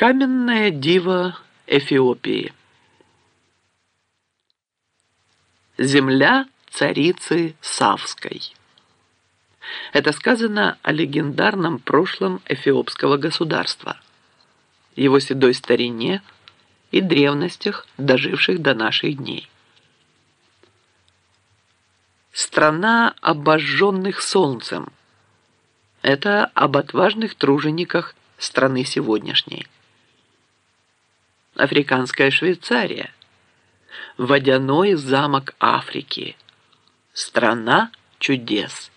Каменная дива Эфиопии. Земля царицы Савской. Это сказано о легендарном прошлом эфиопского государства, его седой старине и древностях, доживших до наших дней. Страна обожженных солнцем. Это об отважных тружениках страны сегодняшней африканская Швейцария, водяной замок Африки, страна чудес.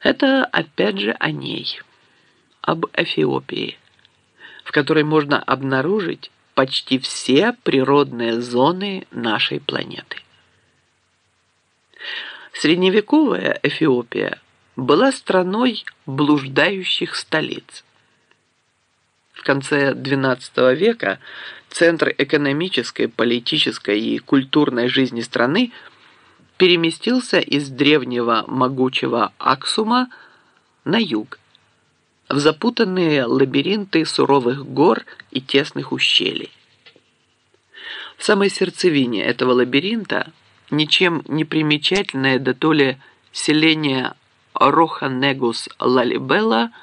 Это опять же о ней, об Эфиопии, в которой можно обнаружить почти все природные зоны нашей планеты. Средневековая Эфиопия была страной блуждающих столиц в конце XII века центр экономической, политической и культурной жизни страны переместился из древнего могучего Аксума на юг, в запутанные лабиринты суровых гор и тесных ущелий. В самой сердцевине этого лабиринта ничем не примечательное да то ли селение Роханегус-Лалибелла –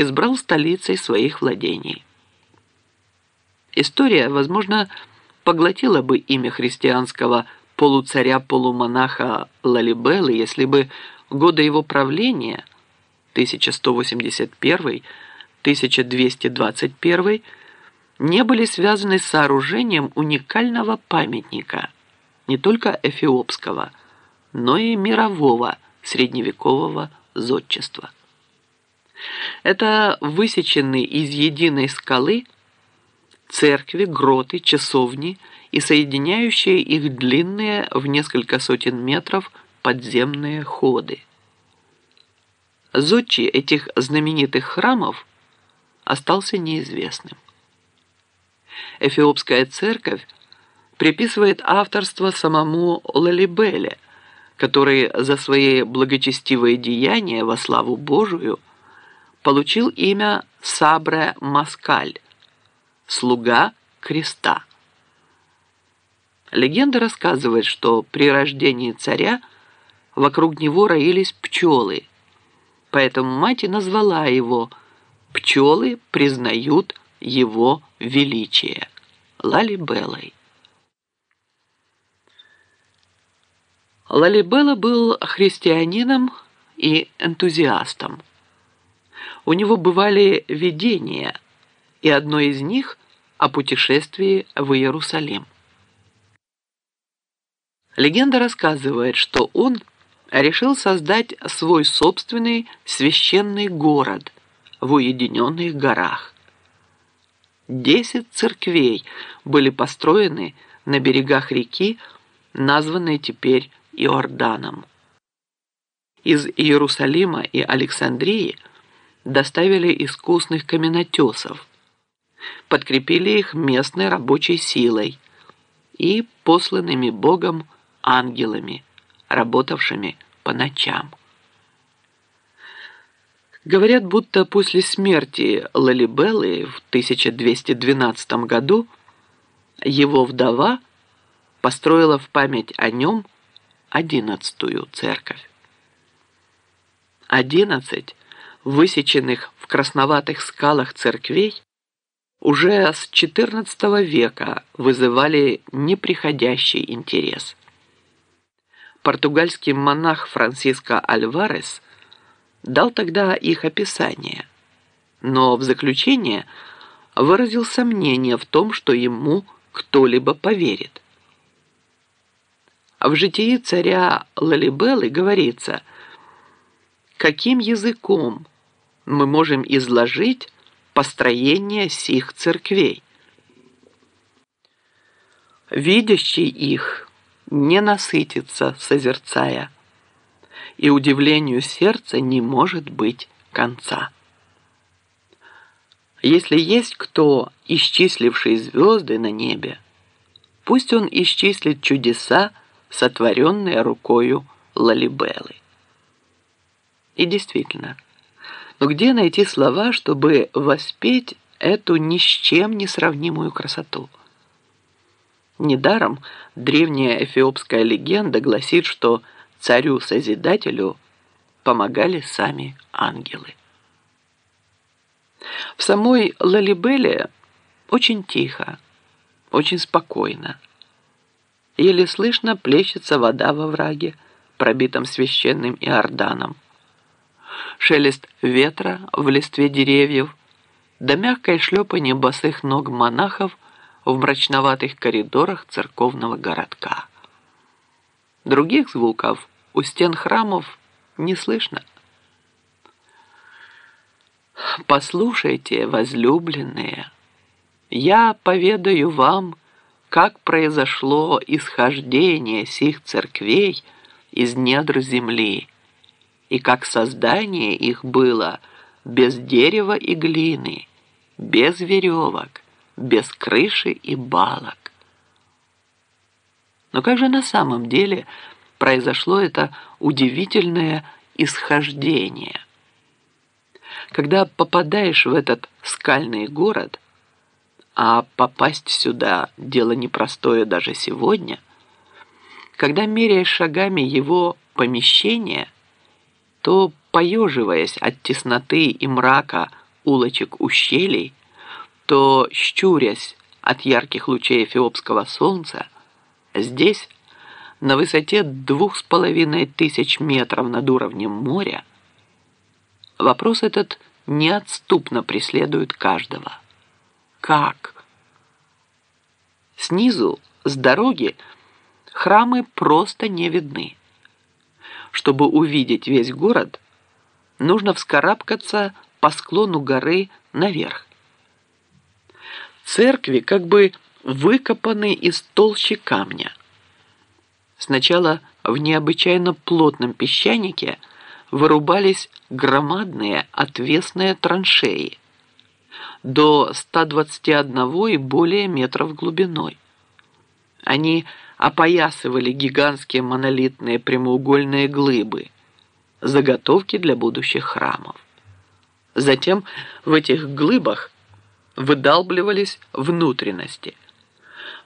избрал столицей своих владений. История, возможно, поглотила бы имя христианского полуцаря-полумонаха Лалибелы, если бы годы его правления 1181-1221 не были связаны с сооружением уникального памятника не только эфиопского, но и мирового средневекового зодчества. Это высеченные из единой скалы церкви, гроты, часовни и соединяющие их длинные в несколько сотен метров подземные ходы. Зодчий этих знаменитых храмов остался неизвестным. Эфиопская церковь приписывает авторство самому Лалибеле, который за свои благочестивые деяния во славу Божию – получил имя Сабре Маскаль, слуга креста. Легенда рассказывает, что при рождении царя вокруг него роились пчелы, поэтому мать и назвала его «Пчелы признают его величие» Лалибелой. Лалибела был христианином и энтузиастом у него бывали видения, и одно из них о путешествии в Иерусалим. Легенда рассказывает, что он решил создать свой собственный священный город в уединенных горах. Десять церквей были построены на берегах реки, названной теперь Иорданом. Из Иерусалима и Александрии – доставили искусных каменотесов, подкрепили их местной рабочей силой и посланными Богом ангелами, работавшими по ночам. Говорят, будто после смерти Лалибеллы в 1212 году его вдова построила в память о нем одиннадцатую церковь. Одиннадцать высеченных в красноватых скалах церквей уже с XIV века вызывали неприходящий интерес. Португальский монах Франциско Альварес дал тогда их описание, но в заключение выразил сомнение в том, что ему кто-либо поверит. В житии царя Лалибелы говорится, каким языком мы можем изложить построение сих церквей. Видящий их не насытится, созерцая, и удивлению сердца не может быть конца. Если есть кто, исчисливший звезды на небе, пусть он исчислит чудеса, сотворенные рукою Лалибелы. И действительно – но где найти слова, чтобы воспеть эту ни с чем не сравнимую красоту. Недаром древняя эфиопская легенда гласит, что царю-созидателю помогали сами ангелы. В самой Лалибеле очень тихо, очень спокойно. Еле слышно плещется вода во враге, пробитом священным Иорданом. Шелест ветра в листве деревьев, да мягкое шлепанье босых ног монахов в мрачноватых коридорах церковного городка. Других звуков у стен храмов не слышно. «Послушайте, возлюбленные, я поведаю вам, как произошло исхождение сих церквей из недр земли, и как создание их было без дерева и глины, без веревок, без крыши и балок. Но как же на самом деле произошло это удивительное исхождение? Когда попадаешь в этот скальный город, а попасть сюда – дело непростое даже сегодня, когда меряешь шагами его помещение, то, поеживаясь от тесноты и мрака улочек ущелий, то, щурясь от ярких лучей эфиопского солнца, здесь, на высоте двух с половиной тысяч метров над уровнем моря, вопрос этот неотступно преследует каждого. Как? Снизу, с дороги, храмы просто не видны. Чтобы увидеть весь город, нужно вскарабкаться по склону горы наверх церкви как бы выкопаны из толщи камня. Сначала в необычайно плотном песчанике вырубались громадные отвесные траншеи до 121 и более метров глубиной. Они опоясывали гигантские монолитные прямоугольные глыбы, заготовки для будущих храмов. Затем в этих глыбах выдалбливались внутренности.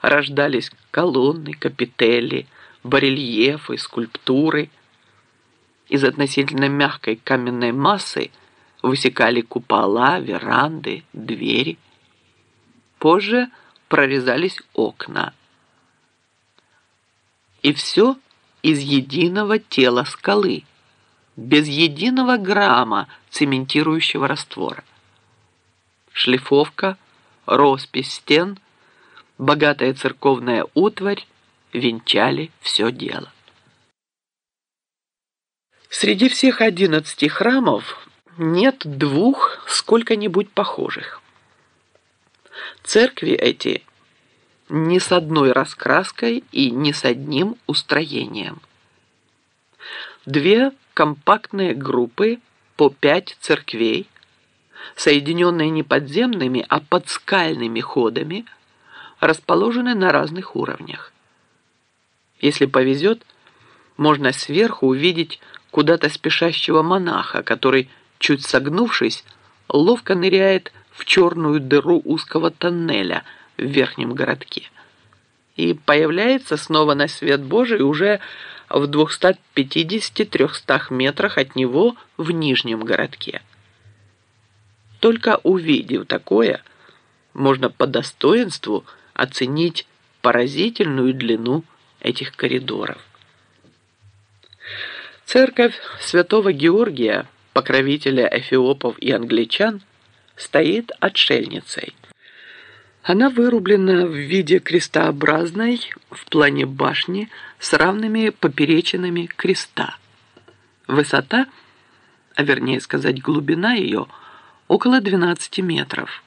Рождались колонны, капители, барельефы, скульптуры. Из относительно мягкой каменной массы высекали купола, веранды, двери. Позже прорезались окна. И все из единого тела скалы, без единого грамма цементирующего раствора шлифовка, роспись стен, богатая церковная утварь венчали все дело. Среди всех одиннадцати храмов нет двух сколько-нибудь похожих. Церкви эти ни с одной раскраской и ни с одним устроением. Две компактные группы по пять церквей – соединенные не подземными, а подскальными ходами, расположены на разных уровнях. Если повезет, можно сверху увидеть куда-то спешащего монаха, который, чуть согнувшись, ловко ныряет в черную дыру узкого тоннеля в верхнем городке и появляется снова на свет Божий уже в 250-300 метрах от него в нижнем городке. Только увидев такое, можно по достоинству оценить поразительную длину этих коридоров. Церковь святого Георгия, покровителя эфиопов и англичан, стоит отшельницей. Она вырублена в виде крестообразной в плане башни с равными поперечинами креста. Высота, а вернее сказать глубина ее – около 12 метров.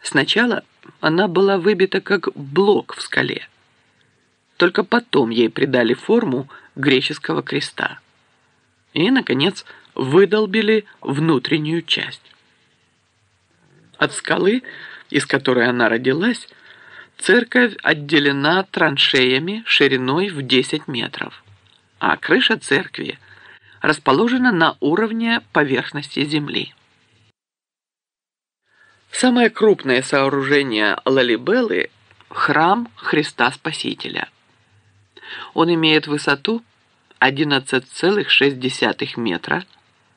Сначала она была выбита как блок в скале. Только потом ей придали форму греческого креста. И, наконец, выдолбили внутреннюю часть. От скалы, из которой она родилась, церковь отделена траншеями шириной в 10 метров, а крыша церкви расположена на уровне поверхности земли. Самое крупное сооружение Лалибелы – храм Христа Спасителя. Он имеет высоту 11,6 метра,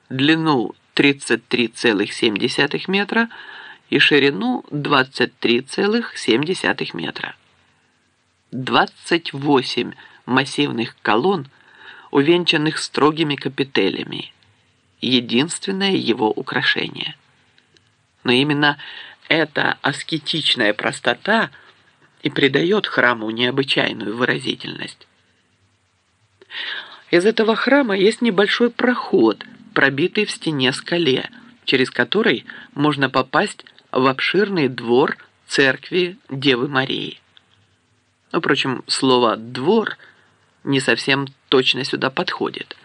длину 33,7 метра и ширину 23,7 метра. 28 массивных колонн, увенчанных строгими капителями. Единственное его украшение – но именно эта аскетичная простота и придает храму необычайную выразительность. Из этого храма есть небольшой проход, пробитый в стене скале, через который можно попасть в обширный двор церкви Девы Марии. Впрочем, слово «двор» не совсем точно сюда подходит.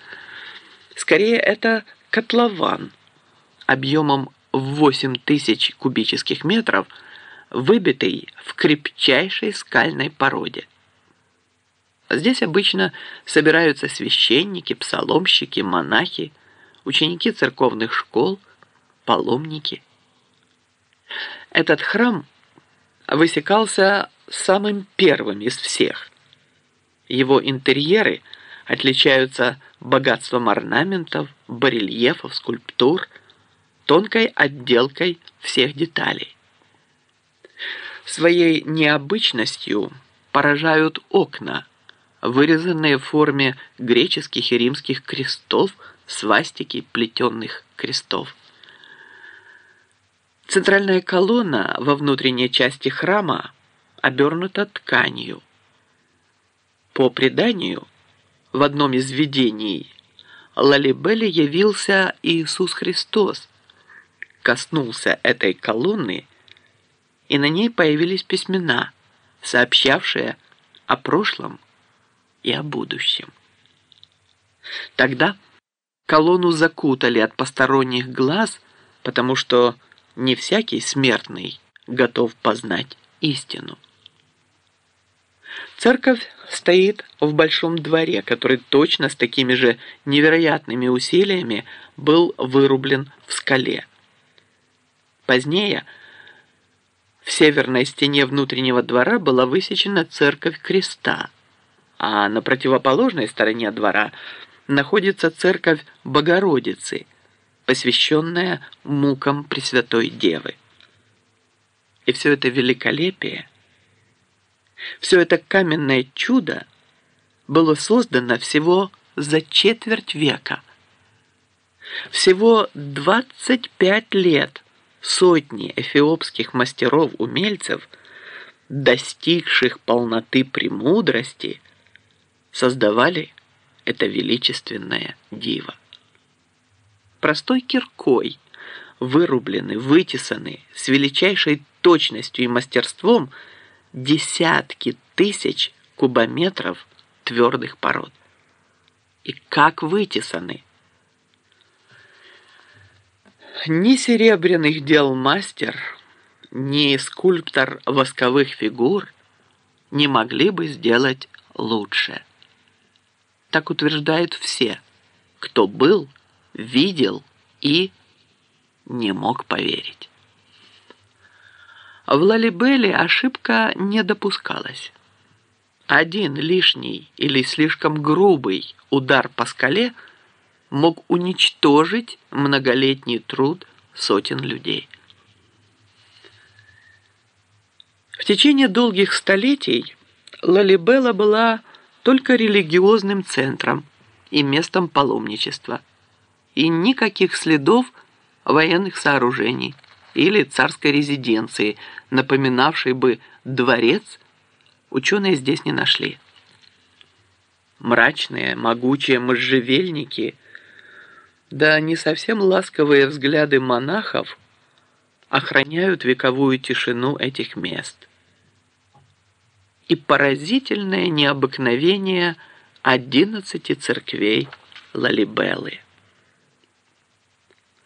Скорее, это котлован объемом в 8 тысяч кубических метров, выбитый в крепчайшей скальной породе. Здесь обычно собираются священники, псаломщики, монахи, ученики церковных школ, паломники. Этот храм высекался самым первым из всех. Его интерьеры отличаются богатством орнаментов, барельефов, скульптур – тонкой отделкой всех деталей. Своей необычностью поражают окна, вырезанные в форме греческих и римских крестов, свастики плетенных крестов. Центральная колонна во внутренней части храма обернута тканью. По преданию, в одном из видений Лалибеле явился Иисус Христос, коснулся этой колонны, и на ней появились письмена, сообщавшие о прошлом и о будущем. Тогда колонну закутали от посторонних глаз, потому что не всякий смертный готов познать истину. Церковь стоит в большом дворе, который точно с такими же невероятными усилиями был вырублен в скале. Позднее в северной стене внутреннего двора была высечена церковь креста, а на противоположной стороне двора находится церковь Богородицы, посвященная мукам Пресвятой Девы. И все это великолепие, все это каменное чудо было создано всего за четверть века. Всего 25 лет – сотни эфиопских мастеров-умельцев, достигших полноты премудрости, создавали это величественное диво. Простой киркой, вырублены, вытесаны с величайшей точностью и мастерством десятки тысяч кубометров твердых пород. И как вытесаны – ни серебряных дел мастер, ни скульптор восковых фигур не могли бы сделать лучше. Так утверждают все, кто был, видел и не мог поверить. В Лалибеле ошибка не допускалась. Один лишний или слишком грубый удар по скале – мог уничтожить многолетний труд сотен людей. В течение долгих столетий Лалибела была только религиозным центром и местом паломничества, и никаких следов военных сооружений или царской резиденции, напоминавшей бы дворец, ученые здесь не нашли. Мрачные, могучие можжевельники – да не совсем ласковые взгляды монахов охраняют вековую тишину этих мест. И поразительное необыкновение одиннадцати церквей Лалибелы.